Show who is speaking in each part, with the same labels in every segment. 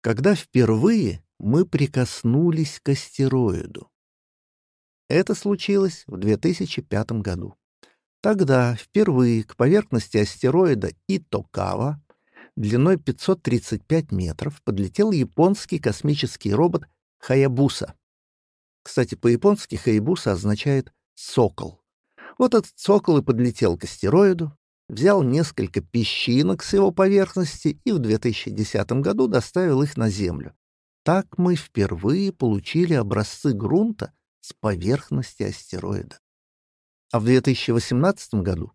Speaker 1: когда впервые мы прикоснулись к астероиду. Это случилось в 2005 году. Тогда впервые к поверхности астероида Итокава длиной 535 метров подлетел японский космический робот Хаябуса. Кстати, по-японски Хаябуса означает «сокол». Вот этот сокол и подлетел к астероиду, взял несколько песчинок с его поверхности и в 2010 году доставил их на Землю. Так мы впервые получили образцы грунта с поверхности астероида. А в 2018 году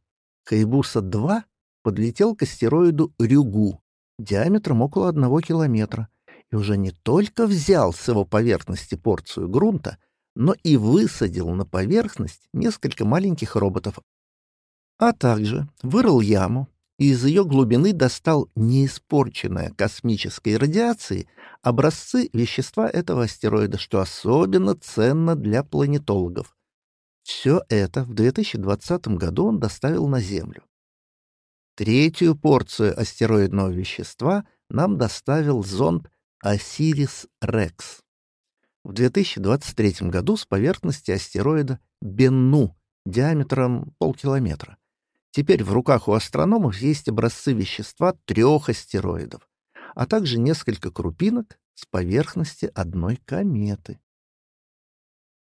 Speaker 1: Хайбуса-2 подлетел к астероиду Рюгу диаметром около одного километра и уже не только взял с его поверхности порцию грунта, но и высадил на поверхность несколько маленьких роботов а также вырыл яму и из ее глубины достал неиспорченное космической радиацией образцы вещества этого астероида, что особенно ценно для планетологов. Все это в 2020 году он доставил на Землю. Третью порцию астероидного вещества нам доставил зонд Осирис-Рекс. В 2023 году с поверхности астероида Бенну диаметром полкилометра Теперь в руках у астрономов есть образцы вещества трех астероидов, а также несколько крупинок с поверхности одной кометы.